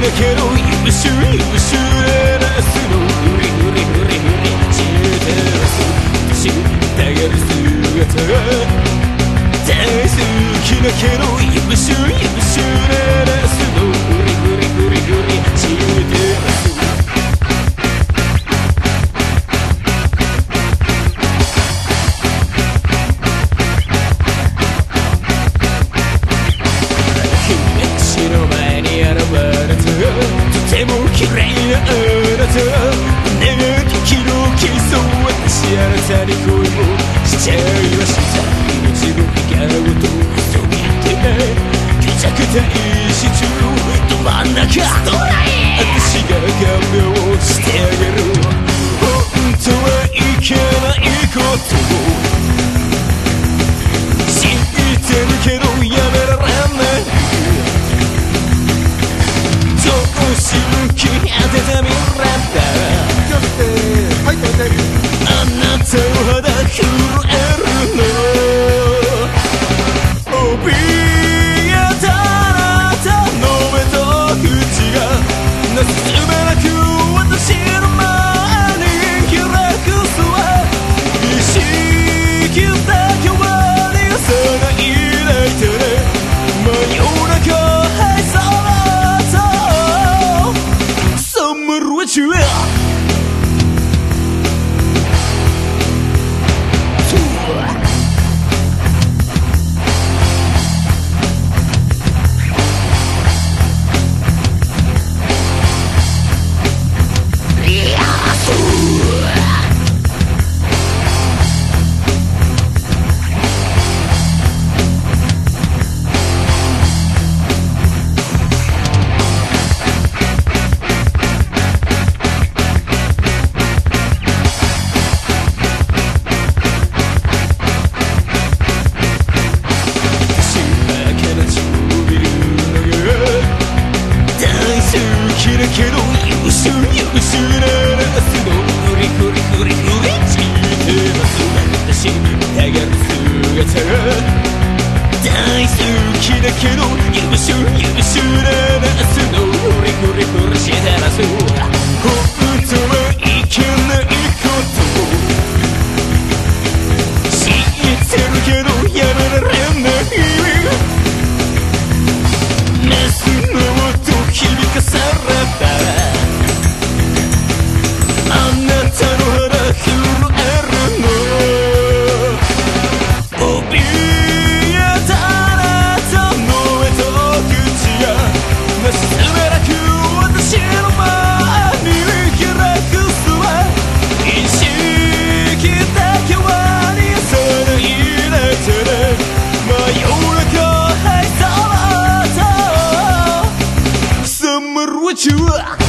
だけど優秀優秀なナスの無理無理無理無理知ってるす知ったがる姿。大好きだけど優秀優秀なあなたねえ時々そう私あなたに恋をしちゃいました命の笑顔と急ぎて虚弱体質ど真ん中私が看病してあげる本当はいけないことの薄ら薄らなスのーリフリフリフリついてます私にたがる姿大好きだけど許しゅ許しゅスのーリフリフリしてらそう with you.